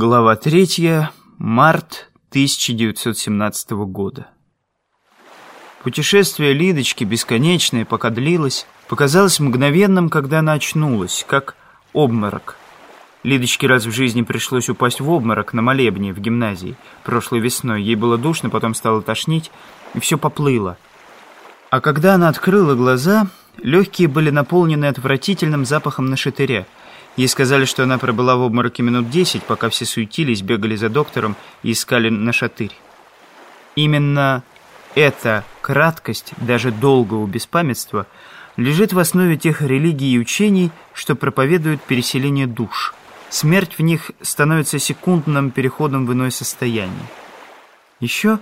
Глава третья. Март 1917 года. Путешествие Лидочки, бесконечное, пока длилось, показалось мгновенным, когда она очнулась, как обморок. Лидочке раз в жизни пришлось упасть в обморок на молебне в гимназии прошлой весной. Ей было душно, потом стало тошнить, и все поплыло. А когда она открыла глаза, легкие были наполнены отвратительным запахом нашатыря — Ей сказали, что она пробыла в обмороке минут десять, пока все суетились, бегали за доктором и искали на шатырь. Именно эта краткость, даже долгого беспамятства, лежит в основе тех религий и учений, что проповедуют переселение душ. Смерть в них становится секундным переходом в иное состояние. Еще,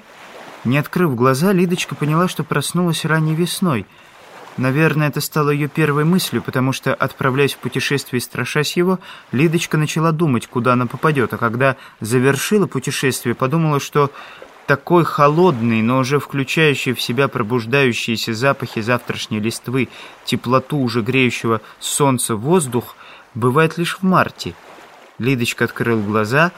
не открыв глаза, Лидочка поняла, что проснулась ранней весной – Наверное, это стало ее первой мыслью, потому что, отправляясь в путешествие и страшась его, Лидочка начала думать, куда она попадет, а когда завершила путешествие, подумала, что такой холодный, но уже включающий в себя пробуждающиеся запахи завтрашней листвы, теплоту уже греющего солнца воздух, бывает лишь в марте. Лидочка открыла глаза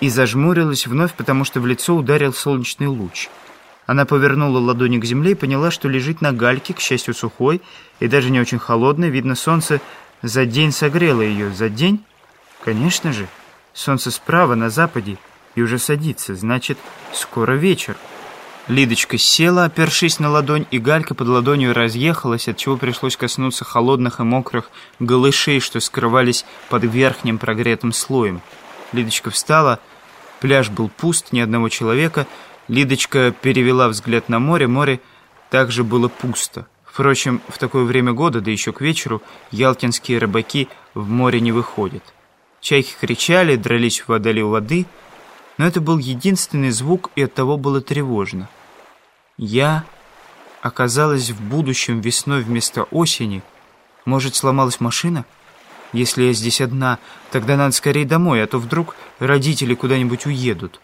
и зажмурилась вновь, потому что в лицо ударил солнечный луч — она повернула ладони к земле и поняла, что лежит на гальке, к счастью, сухой и даже не очень холодной. Видно, солнце за день согрело ее. За день? Конечно же. Солнце справа, на западе, и уже садится. Значит, скоро вечер. Лидочка села, опершись на ладонь, и галька под ладонью разъехалась, отчего пришлось коснуться холодных и мокрых голышей, что скрывались под верхним прогретым слоем. Лидочка встала, пляж был пуст, ни одного человека — Лидочка перевела взгляд на море. Море также было пусто. Впрочем, в такое время года, да еще к вечеру, ялтинские рыбаки в море не выходят. Чайки кричали, дрались в водоле у воды, но это был единственный звук, и оттого было тревожно. Я оказалась в будущем весной вместо осени. Может, сломалась машина? Если я здесь одна, тогда надо скорее домой, а то вдруг родители куда-нибудь уедут.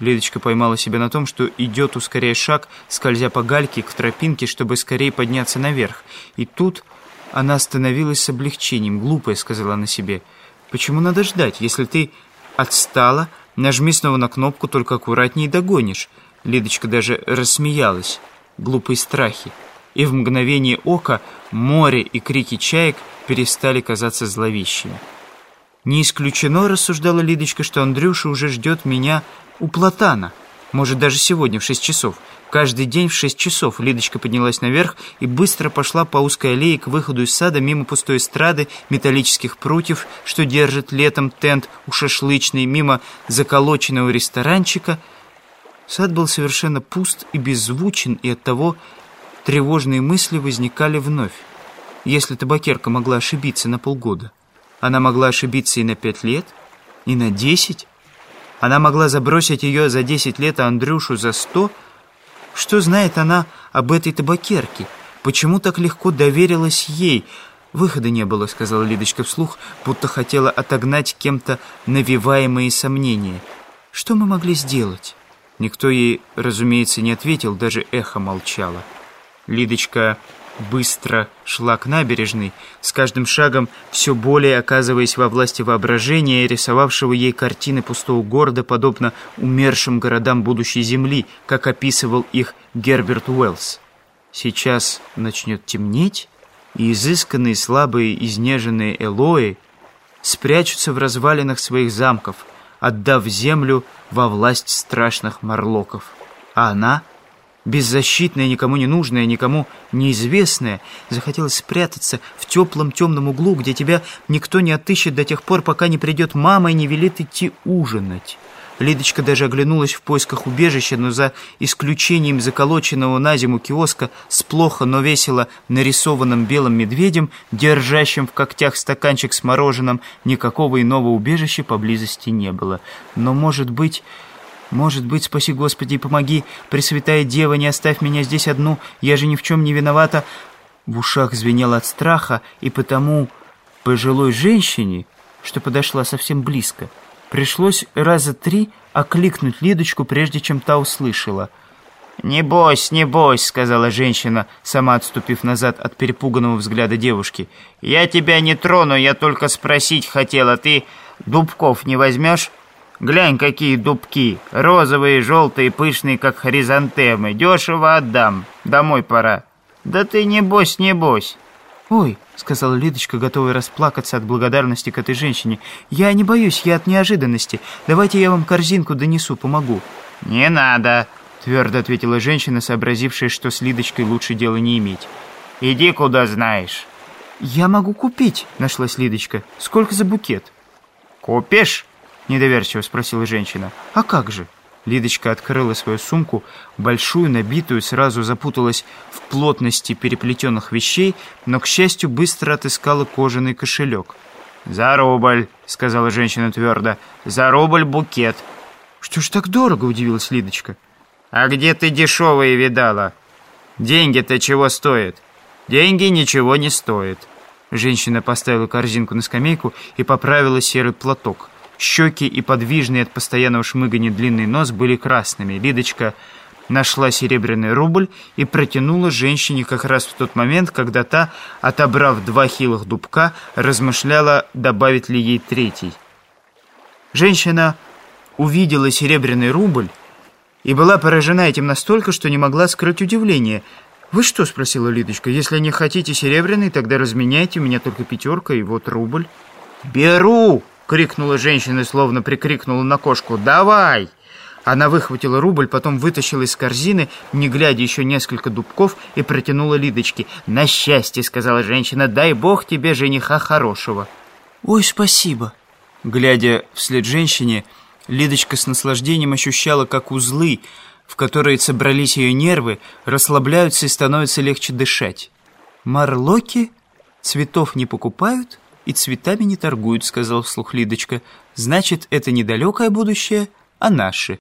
Лидочка поймала себя на том, что идет, ускоряя шаг, скользя по гальке к тропинке, чтобы скорее подняться наверх. И тут она остановилась с облегчением. «Глупая», — сказала она себе. «Почему надо ждать? Если ты отстала, нажми снова на кнопку, только аккуратнее догонишь». Лидочка даже рассмеялась. Глупые страхи. И в мгновение ока море и крики чаек перестали казаться зловещими. «Не исключено, — рассуждала Лидочка, — что Андрюша уже ждет меня у Платана. Может, даже сегодня в шесть часов. Каждый день в шесть часов Лидочка поднялась наверх и быстро пошла по узкой аллее к выходу из сада мимо пустой эстрады, металлических прутьев, что держит летом тент у шашлычной, мимо заколоченного ресторанчика. Сад был совершенно пуст и беззвучен, и оттого тревожные мысли возникали вновь. Если табакерка могла ошибиться на полгода, она могла ошибиться и на пять лет, и на десять. Она могла забросить ее за десять лет, а Андрюшу за сто. Что знает она об этой табакерке? Почему так легко доверилась ей? Выхода не было, сказала Лидочка вслух, будто хотела отогнать кем-то навиваемые сомнения. Что мы могли сделать? Никто ей, разумеется, не ответил, даже эхо молчало. Лидочка быстро шла к набережной, с каждым шагом все более оказываясь во власти воображения, рисовавшего ей картины пустого города, подобно умершим городам будущей земли, как описывал их Герберт Уэллс. Сейчас начнет темнеть, и изысканные, слабые, изнеженные Элои спрячутся в развалинах своих замков, отдав землю во власть страшных морлоков. А она — беззащитная, никому не нужная, никому неизвестная, захотелось спрятаться в теплом темном углу, где тебя никто не отыщет до тех пор, пока не придет мама и не велит идти ужинать. Лидочка даже оглянулась в поисках убежища, но за исключением заколоченного на зиму киоска с плохо, но весело нарисованным белым медведем, держащим в когтях стаканчик с мороженым, никакого иного убежища поблизости не было. Но, может быть... Может быть, спаси Господи и помоги, Пресвятая Дева, не оставь меня здесь одну, я же ни в чем не виновата. В ушах звенело от страха, и потому пожилой женщине, что подошла совсем близко, пришлось раза три окликнуть Лидочку, прежде чем та услышала. «Не бойся, не бойся», — сказала женщина, сама отступив назад от перепуганного взгляда девушки. «Я тебя не трону, я только спросить хотела, ты дубков не возьмешь?» Глянь, какие дубки. Розовые, желтые, пышные, как хризантемы. Дешево отдам. Домой пора. Да ты не бось, не бось. «Ой», — сказала Лидочка, готовая расплакаться от благодарности к этой женщине, «я не боюсь, я от неожиданности. Давайте я вам корзинку донесу, помогу». «Не надо», — твердо ответила женщина, сообразившая, что с Лидочкой лучше дела не иметь. «Иди, куда знаешь». «Я могу купить», — нашлась Лидочка. «Сколько за букет?» «Купишь?» — недоверчиво спросила женщина. «А как же?» Лидочка открыла свою сумку, большую, набитую, сразу запуталась в плотности переплетенных вещей, но, к счастью, быстро отыскала кожаный кошелек. «За рубль», — сказала женщина твердо, — «за рубль букет». «Что ж так дорого?» — удивилась Лидочка. «А где ты дешевые видала? Деньги-то чего стоят? Деньги ничего не стоят». Женщина поставила корзинку на скамейку и поправила серый платок. Щеки и подвижный от постоянного шмыгания длинный нос были красными. Лидочка нашла серебряный рубль и протянула женщине как раз в тот момент, когда та, отобрав два хилых дубка, размышляла, добавить ли ей третий. Женщина увидела серебряный рубль и была поражена этим настолько, что не могла скрыть удивление. «Вы что?» — спросила Лидочка. «Если не хотите серебряный, тогда разменяйте, у меня только пятерка и вот рубль». «Беру!» Крикнула женщина, словно прикрикнула на кошку. «Давай!» Она выхватила рубль, потом вытащила из корзины, не глядя еще несколько дубков, и протянула Лидочке. «На счастье!» — сказала женщина. «Дай бог тебе жениха хорошего!» «Ой, спасибо!» Глядя вслед женщине, Лидочка с наслаждением ощущала, как узлы, в которые собрались ее нервы, расслабляются и становится легче дышать. «Марлоки цветов не покупают?» И цветами не торгуют», — сказал вслух Лидочка. «Значит, это недалекое будущее, а наше».